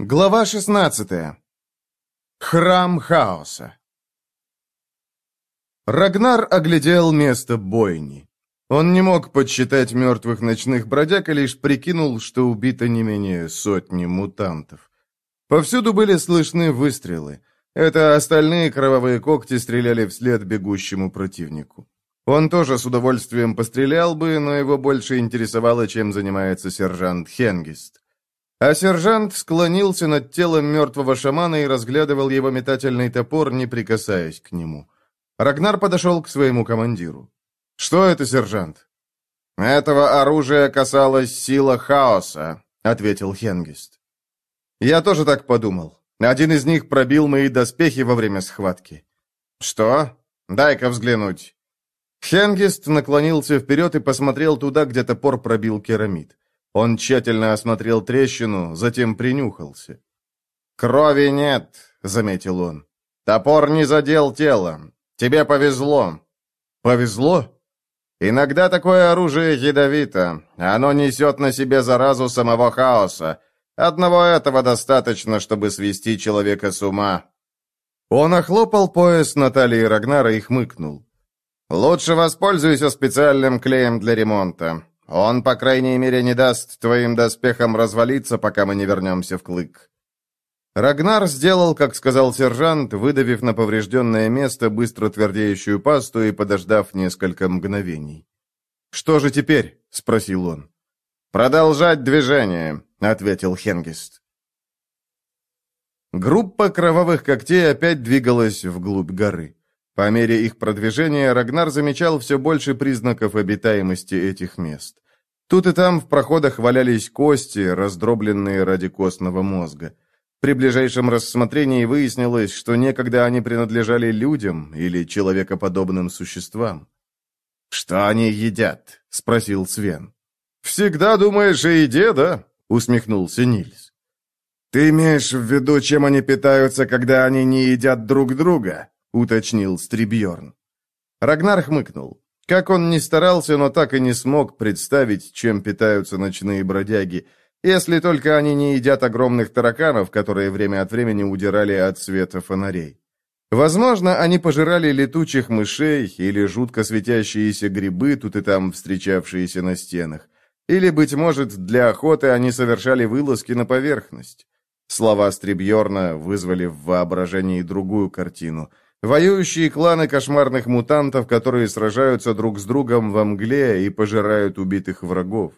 Глава 16. Храм хаоса. Рагнар оглядел место бойни. Он не мог подсчитать мертвых ночных бродяг и лишь прикинул, что убито не менее сотни мутантов. Повсюду были слышны выстрелы. Это остальные кровавые когти стреляли вслед бегущему противнику. Он тоже с удовольствием пострелял бы, но его больше интересовало, чем занимается сержант Хенгист. А сержант склонился над телом мертвого шамана и разглядывал его метательный топор, не прикасаясь к нему. Рагнар подошел к своему командиру. «Что это, сержант?» «Этого оружия касалась сила хаоса», — ответил Хенгист. «Я тоже так подумал. Один из них пробил мои доспехи во время схватки». «Что? Дай-ка взглянуть». Хенгист наклонился вперед и посмотрел туда, где топор пробил керамид. Он тщательно осмотрел трещину, затем принюхался. «Крови нет», — заметил он. «Топор не задел тело. Тебе повезло». «Повезло?» «Иногда такое оружие ядовито. Оно несет на себе заразу самого хаоса. Одного этого достаточно, чтобы свести человека с ума». Он охлопал пояс Натальи Рагнара и хмыкнул. «Лучше воспользуйся специальным клеем для ремонта. Он, по крайней мере, не даст твоим доспехам развалиться, пока мы не вернемся в клык». Рагнар сделал, как сказал сержант, выдавив на поврежденное место быстро твердеющую пасту и подождав несколько мгновений. «Что же теперь?» — спросил он. «Продолжать движение», — ответил Хенгист. Группа кровавых когтей опять двигалась вглубь горы. По мере их продвижения Рагнар замечал все больше признаков обитаемости этих мест. Тут и там в проходах валялись кости, раздробленные ради костного мозга. При ближайшем рассмотрении выяснилось, что некогда они принадлежали людям или человекоподобным существам. «Что они едят?» — спросил Свен. «Всегда думаешь о еде, да?» — усмехнулся Нильс. «Ты имеешь в виду, чем они питаются, когда они не едят друг друга?» — уточнил Стрибьерн. Рагнар хмыкнул. Как он ни старался, но так и не смог представить, чем питаются ночные бродяги, если только они не едят огромных тараканов, которые время от времени удирали от света фонарей. Возможно, они пожирали летучих мышей или жутко светящиеся грибы, тут и там встречавшиеся на стенах. Или, быть может, для охоты они совершали вылазки на поверхность. Слова Стрибьерна вызвали в воображении другую картину — Воюющие кланы кошмарных мутантов, которые сражаются друг с другом во мгле и пожирают убитых врагов.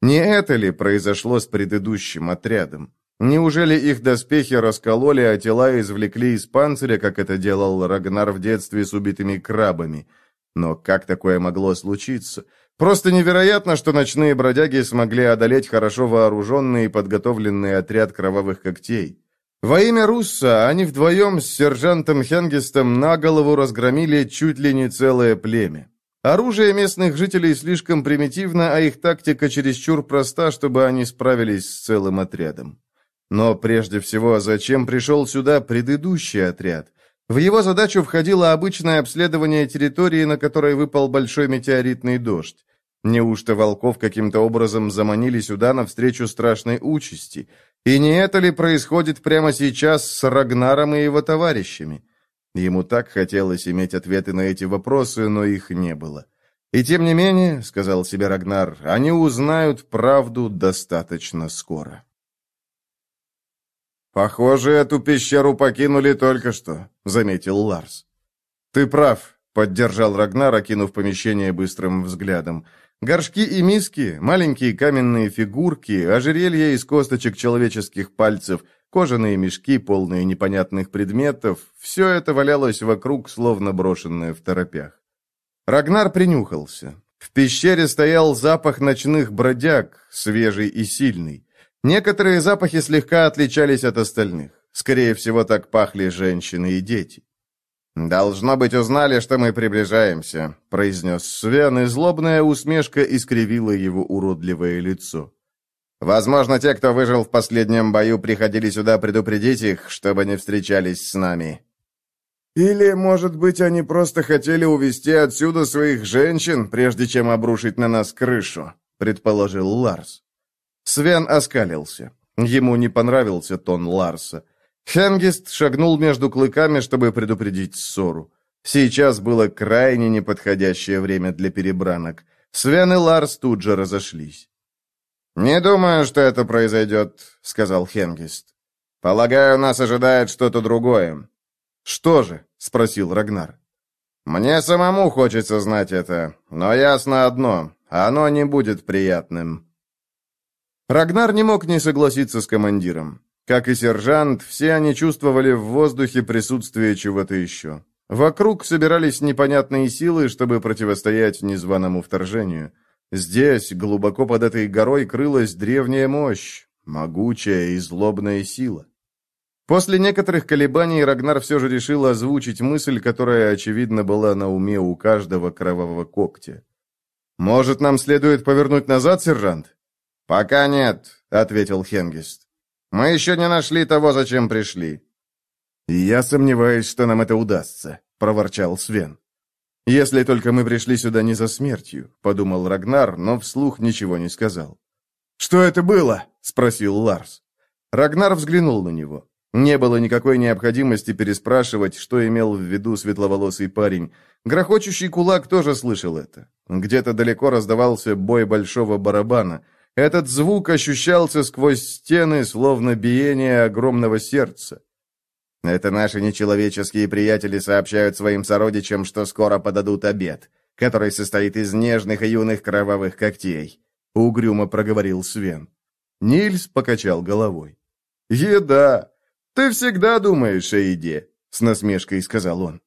Не это ли произошло с предыдущим отрядом? Неужели их доспехи раскололи, а тела извлекли из панциря, как это делал Рагнар в детстве с убитыми крабами? Но как такое могло случиться? Просто невероятно, что ночные бродяги смогли одолеть хорошо вооруженный и подготовленный отряд кровавых когтей. Во имя Русса они вдвоем с сержантом Хенгестом на голову разгромили чуть ли не целое племя. Оружие местных жителей слишком примитивно, а их тактика чересчур проста, чтобы они справились с целым отрядом. Но прежде всего, зачем пришел сюда предыдущий отряд? В его задачу входило обычное обследование территории, на которой выпал большой метеоритный дождь. Неужто волков каким-то образом заманили сюда навстречу страшной участи? И не это ли происходит прямо сейчас с Рагнаром и его товарищами? Ему так хотелось иметь ответы на эти вопросы, но их не было. И тем не менее, сказал себе Рагнар, они узнают правду достаточно скоро. «Похоже, эту пещеру покинули только что», — заметил Ларс. «Ты прав», — поддержал Рагнар, окинув помещение быстрым взглядом. Горшки и миски, маленькие каменные фигурки, ожерелья из косточек человеческих пальцев, кожаные мешки, полные непонятных предметов — все это валялось вокруг, словно брошенное в торопях. Рагнар принюхался. В пещере стоял запах ночных бродяг, свежий и сильный. Некоторые запахи слегка отличались от остальных. Скорее всего, так пахли женщины и дети. «Должно быть, узнали, что мы приближаемся», — произнес Свен, и злобная усмешка искривила его уродливое лицо. «Возможно, те, кто выжил в последнем бою, приходили сюда предупредить их, чтобы не встречались с нами». «Или, может быть, они просто хотели увести отсюда своих женщин, прежде чем обрушить на нас крышу», — предположил Ларс. Свен оскалился. Ему не понравился тон Ларса. Хенгист шагнул между клыками, чтобы предупредить ссору. Сейчас было крайне неподходящее время для перебранок. Свен и Ларс тут же разошлись. «Не думаю, что это произойдет», — сказал Хенгист. «Полагаю, нас ожидает что-то другое». «Что же?» — спросил Рагнар. «Мне самому хочется знать это, но ясно одно — оно не будет приятным». Рагнар не мог не согласиться с командиром. Как и сержант, все они чувствовали в воздухе присутствие чего-то еще. Вокруг собирались непонятные силы, чтобы противостоять незваному вторжению. Здесь, глубоко под этой горой, крылась древняя мощь, могучая и злобная сила. После некоторых колебаний Рагнар все же решил озвучить мысль, которая, очевидно, была на уме у каждого кровавого когтя. «Может, нам следует повернуть назад, сержант?» «Пока нет», — ответил Хенгист. «Мы еще не нашли того, зачем пришли». «Я сомневаюсь, что нам это удастся», — проворчал Свен. «Если только мы пришли сюда не за смертью», — подумал Рагнар, но вслух ничего не сказал. «Что это было?» — спросил Ларс. Рагнар взглянул на него. Не было никакой необходимости переспрашивать, что имел в виду светловолосый парень. Грохочущий кулак тоже слышал это. Где-то далеко раздавался бой большого барабана — этот звук ощущался сквозь стены, словно биение огромного сердца. Это наши нечеловеческие приятели сообщают своим сородичам, что скоро подадут обед, который состоит из нежных и юных кровавых когтей», — угрюмо проговорил Свен. Нильс покачал головой. «Еда! Ты всегда думаешь о еде», — с насмешкой сказал он.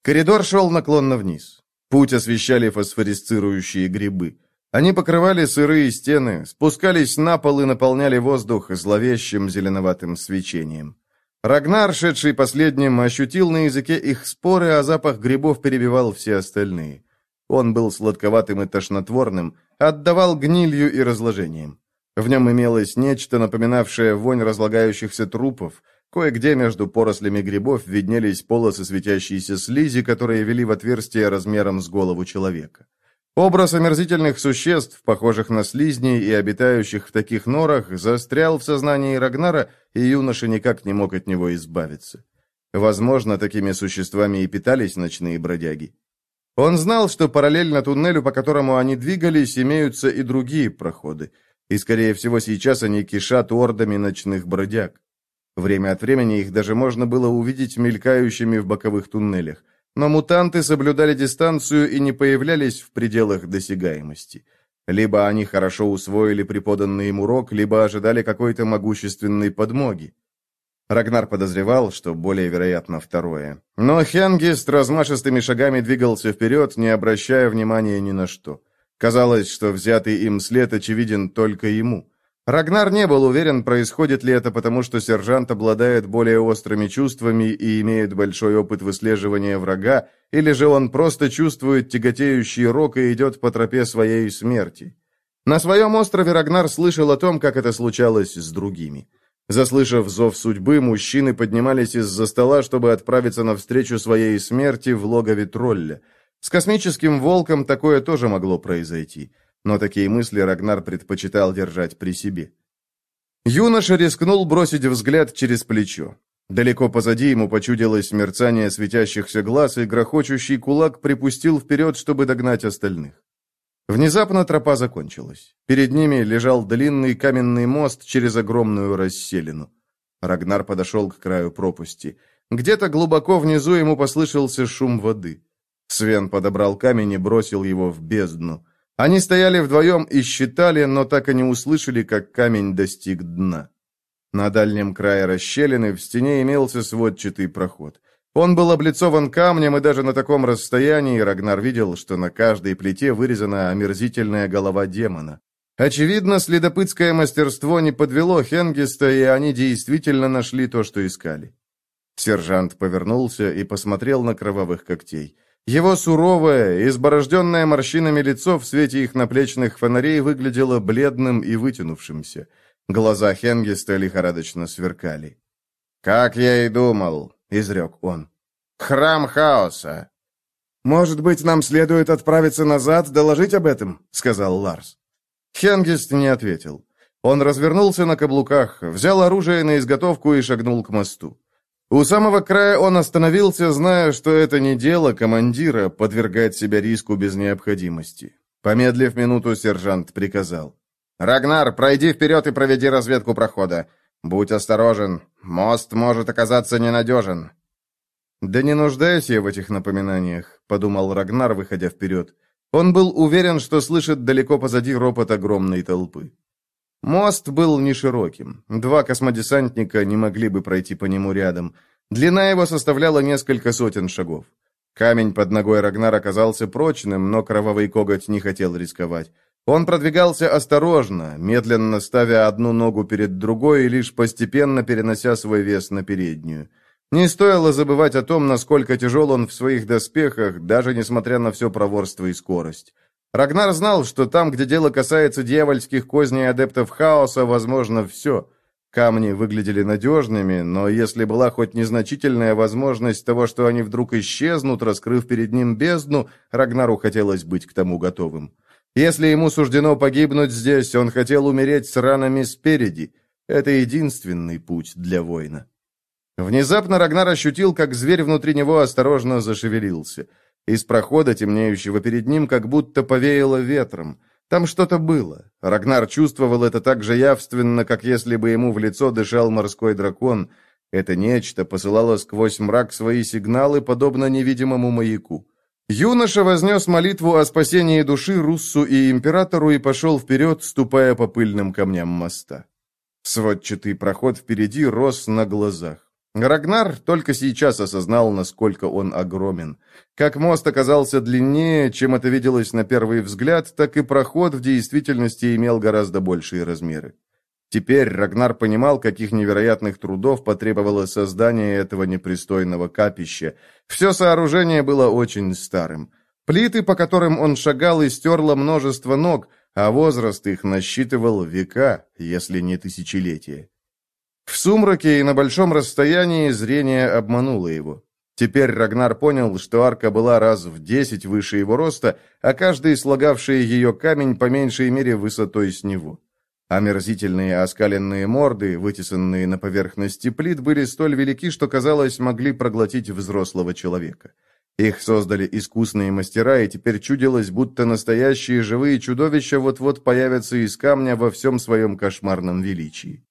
Коридор шел наклонно вниз. Путь освещали фосфорисцирующие грибы. Они покрывали сырые стены, спускались на пол и наполняли воздух зловещим зеленоватым свечением. Рагнар, шедший последним, ощутил на языке их споры, а запах грибов перебивал все остальные. Он был сладковатым и тошнотворным, отдавал гнилью и разложением. В нем имелось нечто, напоминавшее вонь разлагающихся трупов. Кое-где между порослями грибов виднелись полосы светящейся слизи, которые вели в отверстие размером с голову человека. Образ омерзительных существ, похожих на слизней и обитающих в таких норах, застрял в сознании Рагнара, и юноша никак не мог от него избавиться. Возможно, такими существами и питались ночные бродяги. Он знал, что параллельно туннелю, по которому они двигались, имеются и другие проходы, и, скорее всего, сейчас они кишат ордами ночных бродяг. Время от времени их даже можно было увидеть мелькающими в боковых туннелях. Но мутанты соблюдали дистанцию и не появлялись в пределах досягаемости. Либо они хорошо усвоили преподанный им урок, либо ожидали какой-то могущественной подмоги. Рагнар подозревал, что более вероятно второе. Но Хенгист размашистыми шагами двигался вперед, не обращая внимания ни на что. Казалось, что взятый им след очевиден только ему. Рагнар не был уверен, происходит ли это потому, что сержант обладает более острыми чувствами и имеет большой опыт выслеживания врага, или же он просто чувствует тяготеющий рок и идет по тропе своей смерти. На своем острове Рагнар слышал о том, как это случалось с другими. Заслышав зов судьбы, мужчины поднимались из-за стола, чтобы отправиться навстречу своей смерти в логове тролля. С космическим волком такое тоже могло произойти но такие мысли Рагнар предпочитал держать при себе. Юноша рискнул бросить взгляд через плечо. Далеко позади ему почудилось мерцание светящихся глаз, и грохочущий кулак припустил вперед, чтобы догнать остальных. Внезапно тропа закончилась. Перед ними лежал длинный каменный мост через огромную расселину. Рагнар подошел к краю пропасти. Где-то глубоко внизу ему послышался шум воды. Свен подобрал камень и бросил его в бездну. Они стояли вдвоем и считали, но так и не услышали, как камень достиг дна. На дальнем крае расщелины в стене имелся сводчатый проход. Он был облицован камнем, и даже на таком расстоянии Рагнар видел, что на каждой плите вырезана омерзительная голова демона. Очевидно, следопытское мастерство не подвело Хенгиста, и они действительно нашли то, что искали. Сержант повернулся и посмотрел на кровавых когтей. Его суровое, изборожденное морщинами лицо в свете их наплечных фонарей выглядело бледным и вытянувшимся. Глаза Хенгиста лихорадочно сверкали. «Как я и думал», — изрек он. «Храм хаоса». «Может быть, нам следует отправиться назад, доложить об этом?» — сказал Ларс. Хенгист не ответил. Он развернулся на каблуках, взял оружие на изготовку и шагнул к мосту. У самого края он остановился, зная, что это не дело командира подвергать себя риску без необходимости. Помедлив минуту, сержант приказал. «Рагнар, пройди вперед и проведи разведку прохода. Будь осторожен, мост может оказаться ненадежен». «Да не нуждаюсь я в этих напоминаниях», — подумал Рагнар, выходя вперед. Он был уверен, что слышит далеко позади ропот огромной толпы. Мост был не широким. Два космодесантника не могли бы пройти по нему рядом. Длина его составляла несколько сотен шагов. Камень под ногой Рагнар оказался прочным, но кровавый коготь не хотел рисковать. Он продвигался осторожно, медленно ставя одну ногу перед другой и лишь постепенно перенося свой вес на переднюю. Не стоило забывать о том, насколько тяжел он в своих доспехах, даже несмотря на все проворство и скорость. Рагнар знал, что там, где дело касается дьявольских козней адептов хаоса, возможно все. Камни выглядели надежными, но если была хоть незначительная возможность того, что они вдруг исчезнут, раскрыв перед ним бездну, Рагнару хотелось быть к тому готовым. Если ему суждено погибнуть здесь, он хотел умереть с ранами спереди. Это единственный путь для воина. Внезапно Рагнар ощутил, как зверь внутри него осторожно зашевелился – из прохода, темнеющего перед ним, как будто повеяло ветром. Там что-то было. Рагнар чувствовал это так же явственно, как если бы ему в лицо дышал морской дракон. Это нечто посылало сквозь мрак свои сигналы, подобно невидимому маяку. Юноша вознес молитву о спасении души Руссу и императору и пошел вперед, ступая по пыльным камням моста. Сводчатый проход впереди рос на глазах. Рагнар только сейчас осознал, насколько он огромен. Как мост оказался длиннее, чем это виделось на первый взгляд, так и проход в действительности имел гораздо большие размеры. Теперь Рагнар понимал, каких невероятных трудов потребовало создание этого непристойного капища. Все сооружение было очень старым. Плиты, по которым он шагал, истерло множество ног, а возраст их насчитывал века, если не тысячелетия. В сумраке и на большом расстоянии зрение обмануло его. Теперь Рагнар понял, что арка была раз в десять выше его роста, а каждый слагавший ее камень по меньшей мере высотой с него. Омерзительные оскаленные морды, вытесанные на поверхности плит, были столь велики, что, казалось, могли проглотить взрослого человека. Их создали искусные мастера, и теперь чудилось, будто настоящие живые чудовища вот-вот появятся из камня во всем своем кошмарном величии.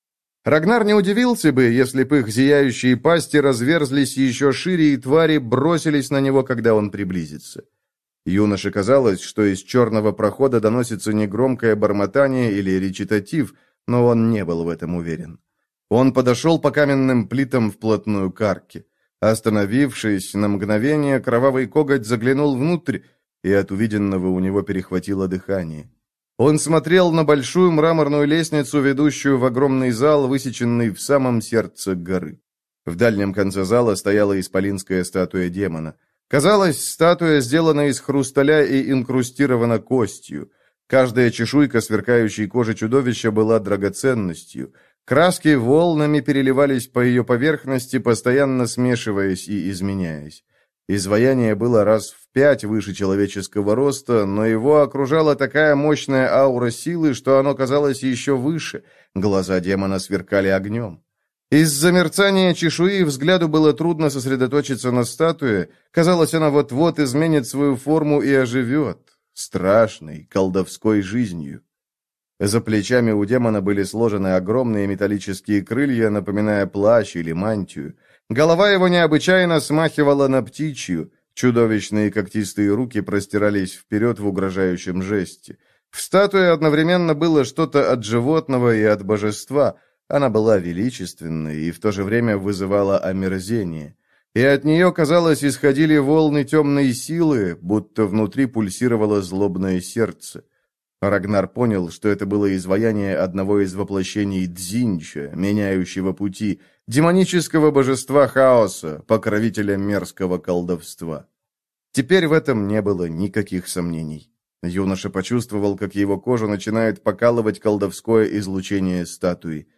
Рагнар не удивился бы, если бы их зияющие пасти разверзлись еще шире, и твари бросились на него, когда он приблизится. Юноше казалось, что из черного прохода доносится негромкое бормотание или речитатив, но он не был в этом уверен. Он подошел по каменным плитам вплотную к арке. Остановившись на мгновение, кровавый коготь заглянул внутрь, и от увиденного у него перехватило дыхание. Он смотрел на большую мраморную лестницу, ведущую в огромный зал, высеченный в самом сердце горы. В дальнем конце зала стояла исполинская статуя демона. Казалось, статуя сделана из хрусталя и инкрустирована костью. Каждая чешуйка сверкающей кожи чудовища была драгоценностью. Краски волнами переливались по ее поверхности, постоянно смешиваясь и изменяясь. Изваяние было раз в пять выше человеческого роста, но его окружала такая мощная аура силы, что оно казалось еще выше. Глаза демона сверкали огнем. Из-за мерцания чешуи взгляду было трудно сосредоточиться на статуе. Казалось, она вот-вот изменит свою форму и оживет. Страшной, колдовской жизнью. За плечами у демона были сложены огромные металлические крылья, напоминая плащ или мантию. Голова его необычайно смахивала на птичью. Чудовищные когтистые руки простирались вперед в угрожающем жесте. В статуе одновременно было что-то от животного и от божества. Она была величественной и в то же время вызывала омерзение. И от нее, казалось, исходили волны темной силы, будто внутри пульсировало злобное сердце. Рагнар понял, что это было изваяние одного из воплощений Дзинча, меняющего пути, демонического божества хаоса, покровителя мерзкого колдовства. Теперь в этом не было никаких сомнений. Юноша почувствовал, как его кожу начинает покалывать колдовское излучение статуи.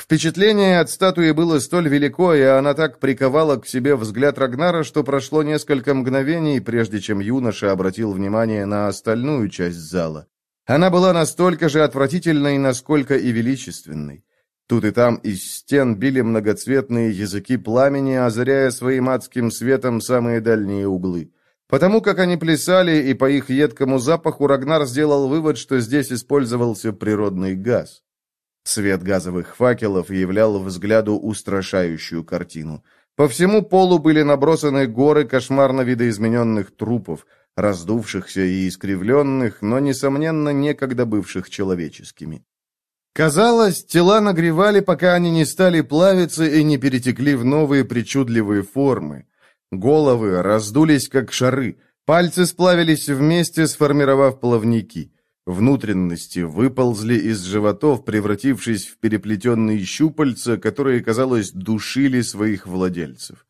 Впечатление от статуи было столь велико, и она так приковала к себе взгляд Рагнара, что прошло несколько мгновений, прежде чем юноша обратил внимание на остальную часть зала. Она была настолько же отвратительной, насколько и величественной. Тут и там из стен били многоцветные языки пламени, озаряя своим адским светом самые дальние углы. Потому как они плясали, и по их едкому запаху Рагнар сделал вывод, что здесь использовался природный газ. Свет газовых факелов являл взгляду устрашающую картину. По всему полу были набросаны горы кошмарно видоизмененных трупов, раздувшихся и искривленных, но, несомненно, некогда бывших человеческими. Казалось, тела нагревали, пока они не стали плавиться и не перетекли в новые причудливые формы. Головы раздулись, как шары, пальцы сплавились вместе, сформировав плавники. Внутренности выползли из животов, превратившись в переплетенные щупальца, которые, казалось, душили своих владельцев.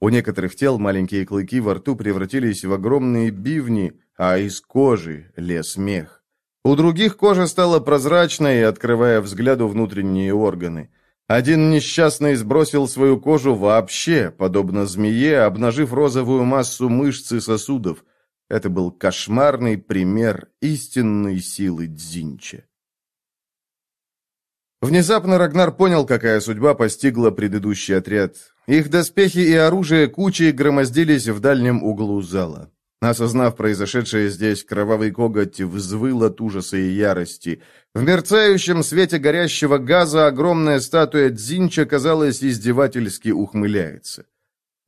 У некоторых тел маленькие клыки во рту превратились в огромные бивни, а из кожи лез мех. У других кожа стала прозрачной, открывая взгляду внутренние органы. Один несчастный сбросил свою кожу вообще, подобно змее, обнажив розовую массу мышц и сосудов. Это был кошмарный пример истинной силы Дзинча. Внезапно Рагнар понял, какая судьба постигла предыдущий отряд. Их доспехи и оружие кучей громоздились в дальнем углу зала. Осознав произошедшее здесь, кровавый коготь взвыл от ужаса и ярости. В мерцающем свете горящего газа огромная статуя Дзинча, казалось, издевательски ухмыляется.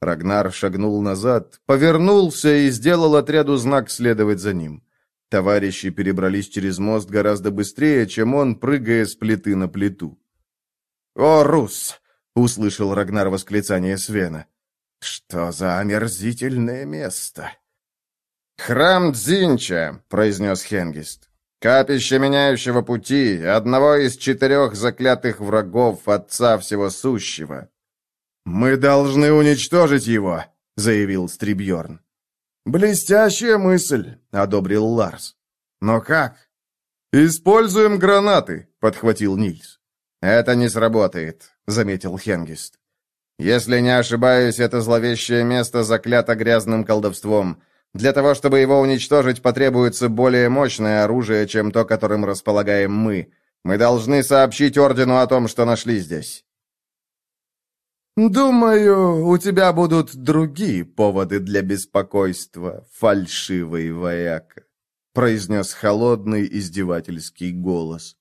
Рагнар шагнул назад, повернулся и сделал отряду знак следовать за ним. Товарищи перебрались через мост гораздо быстрее, чем он, прыгая с плиты на плиту. «О, Рус!» — услышал Рагнар восклицание Свена. «Что за омерзительное место!» «Храм Дзинча», — произнес Хенгист. «Капище меняющего пути, одного из четырех заклятых врагов Отца Всего Сущего». «Мы должны уничтожить его», — заявил Стрибьерн. «Блестящая мысль», — одобрил Ларс. «Но как?» «Используем гранаты», — подхватил Нильс. «Это не сработает», — заметил Хенгист. «Если не ошибаюсь, это зловещее место заклято грязным колдовством. Для того, чтобы его уничтожить, потребуется более мощное оружие, чем то, которым располагаем мы. Мы должны сообщить Ордену о том, что нашли здесь». «Думаю, у тебя будут другие поводы для беспокойства, фальшивый вояка», произнес холодный издевательский голос.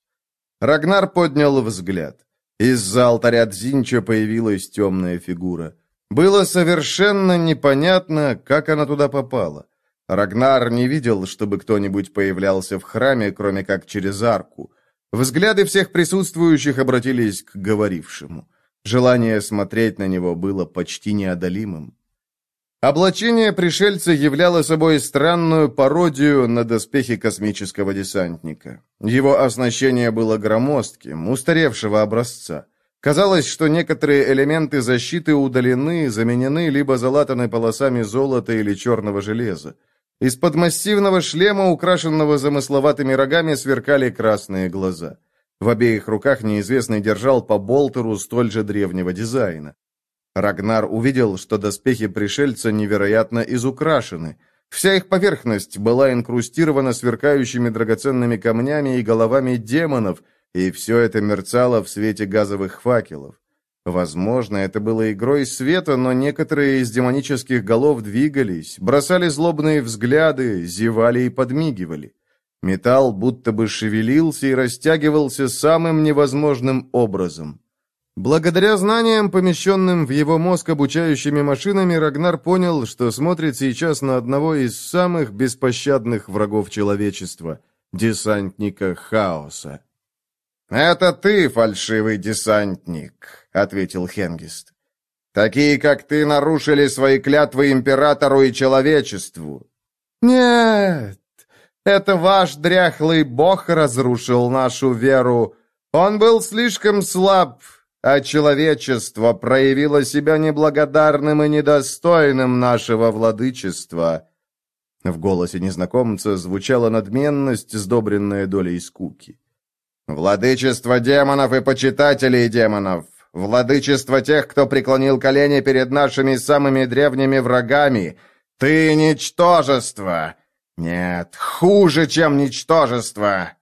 Рагнар поднял взгляд. Из-за алтаря Дзинча появилась темная фигура. Было совершенно непонятно, как она туда попала. Рагнар не видел, чтобы кто-нибудь появлялся в храме, кроме как через арку. Взгляды всех присутствующих обратились к говорившему. Желание смотреть на него было почти неодолимым. Облачение пришельца являло собой странную пародию на доспехи космического десантника. Его оснащение было громоздким, устаревшего образца. Казалось, что некоторые элементы защиты удалены, заменены либо залатаны полосами золота или черного железа. Из-под массивного шлема, украшенного замысловатыми рогами, сверкали красные глаза. В обеих руках неизвестный держал по болтеру столь же древнего дизайна. Рагнар увидел, что доспехи пришельца невероятно изукрашены. Вся их поверхность была инкрустирована сверкающими драгоценными камнями и головами демонов – и все это мерцало в свете газовых факелов. Возможно, это было игрой света, но некоторые из демонических голов двигались, бросали злобные взгляды, зевали и подмигивали. Металл будто бы шевелился и растягивался самым невозможным образом. Благодаря знаниям, помещенным в его мозг обучающими машинами, Рагнар понял, что смотрит сейчас на одного из самых беспощадных врагов человечества — десантника хаоса. «Это ты, фальшивый десантник», — ответил Хенгист. «Такие, как ты, нарушили свои клятвы императору и человечеству». «Нет, это ваш дряхлый бог разрушил нашу веру. Он был слишком слаб, а человечество проявило себя неблагодарным и недостойным нашего владычества». В голосе незнакомца звучала надменность, сдобренная долей скуки. Владычество демонов и почитателей демонов. Владычество тех, кто преклонил колени перед нашими самыми древними врагами. Ты ничтожество. Нет, хуже, чем ничтожество.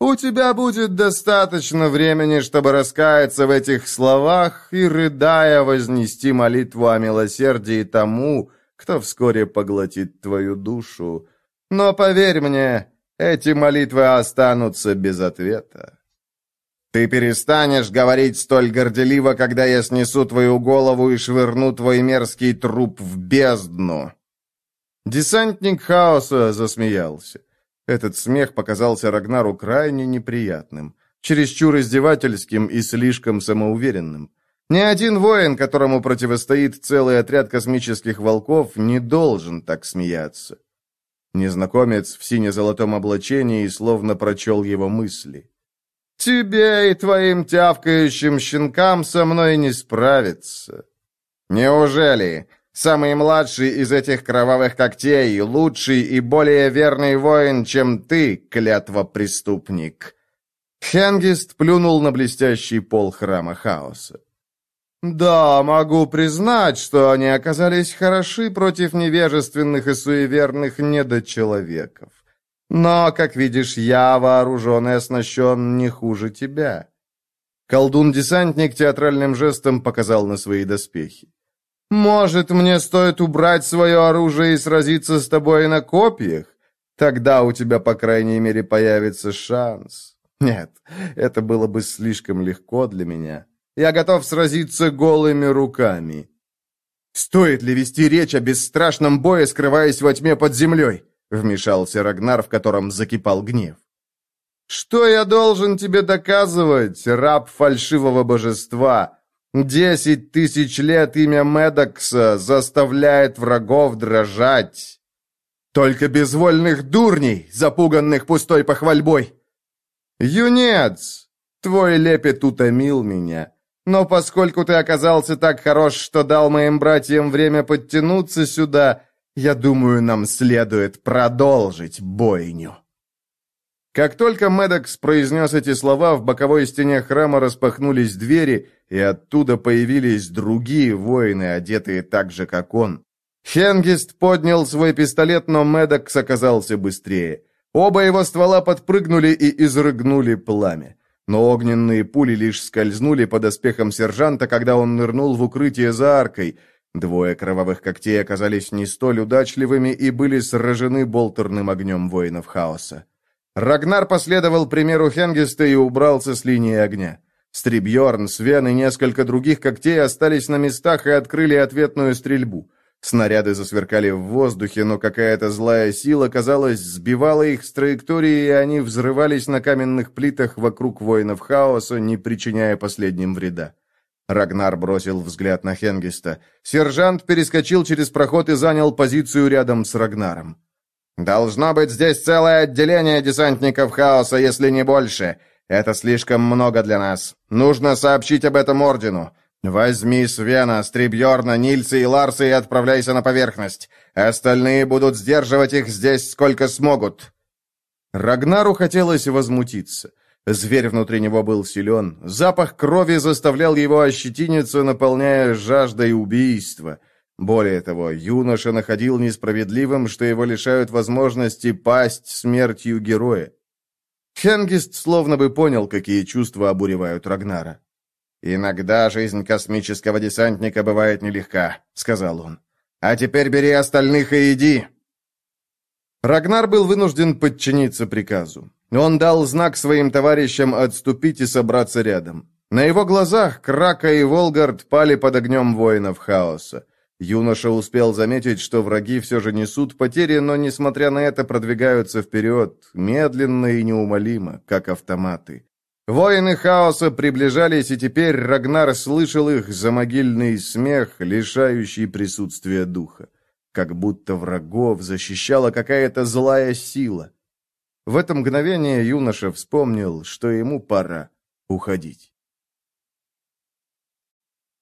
У тебя будет достаточно времени, чтобы раскаяться в этих словах и, рыдая, вознести молитву о милосердии тому, кто вскоре поглотит твою душу. Но поверь мне, эти молитвы останутся без ответа. Ты перестанешь говорить столь горделиво, когда я снесу твою голову и швырну твой мерзкий труп в бездну. Десантник хаоса засмеялся. Этот смех показался Рагнару крайне неприятным, чересчур издевательским и слишком самоуверенным. Ни один воин, которому противостоит целый отряд космических волков, не должен так смеяться. Незнакомец в сине-золотом облачении словно прочел его мысли. «Тебе и твоим тявкающим щенкам со мной не справиться». «Неужели? Самый младший из этих кровавых когтей, лучший и более верный воин, чем ты, клятва-преступник». Хенгист плюнул на блестящий пол храма хаоса. «Да, могу признать, что они оказались хороши против невежественных и суеверных недочеловеков. Но, как видишь, я вооружен и оснащен не хуже тебя». Колдун-десантник театральным жестом показал на свои доспехи. «Может, мне стоит убрать свое оружие и сразиться с тобой на копьях? Тогда у тебя, по крайней мере, появится шанс. Нет, это было бы слишком легко для меня». Я готов сразиться голыми руками. Стоит ли вести речь о бесстрашном бое, скрываясь во тьме под землей? Вмешался Рагнар, в котором закипал гнев. Что я должен тебе доказывать, раб фальшивого божества? Десять тысяч лет имя Медокса заставляет врагов дрожать. Только безвольных дурней, запуганных пустой похвальбой. Юнец, твой лепет утомил меня. Но поскольку ты оказался так хорош, что дал моим братьям время подтянуться сюда, я думаю, нам следует продолжить бойню». Как только Медокс произнес эти слова, в боковой стене храма распахнулись двери, и оттуда появились другие воины, одетые так же, как он. Хенгист поднял свой пистолет, но Медокс оказался быстрее. Оба его ствола подпрыгнули и изрыгнули пламя но огненные пули лишь скользнули под оспехом сержанта, когда он нырнул в укрытие за аркой. Двое кровавых когтей оказались не столь удачливыми и были сражены болтерным огнем воинов хаоса. Рагнар последовал примеру Хенгеста и убрался с линии огня. Стрибьерн, Свен и несколько других когтей остались на местах и открыли ответную стрельбу. Снаряды засверкали в воздухе, но какая-то злая сила, казалось, сбивала их с траектории, и они взрывались на каменных плитах вокруг воинов хаоса, не причиняя последним вреда. Рагнар бросил взгляд на Хенгиста. Сержант перескочил через проход и занял позицию рядом с Рагнаром. «Должно быть здесь целое отделение десантников хаоса, если не больше. Это слишком много для нас. Нужно сообщить об этом Ордену. «Возьми Свена, Стрибьерна, Нильса и Ларса и отправляйся на поверхность. Остальные будут сдерживать их здесь сколько смогут». Рагнару хотелось возмутиться. Зверь внутри него был силен. Запах крови заставлял его ощетиниться, наполняя жаждой убийства. Более того, юноша находил несправедливым, что его лишают возможности пасть смертью героя. Хенгист словно бы понял, какие чувства обуревают Рагнара. «Иногда жизнь космического десантника бывает нелегка», — сказал он. «А теперь бери остальных и иди». Рагнар был вынужден подчиниться приказу. Он дал знак своим товарищам отступить и собраться рядом. На его глазах Крака и Волгард пали под огнем воинов хаоса. Юноша успел заметить, что враги все же несут потери, но, несмотря на это, продвигаются вперед, медленно и неумолимо, как автоматы. Воины хаоса приближались, и теперь Рагнар слышал их замогильный смех, лишающий присутствия духа. Как будто врагов защищала какая-то злая сила. В это мгновение юноша вспомнил, что ему пора уходить.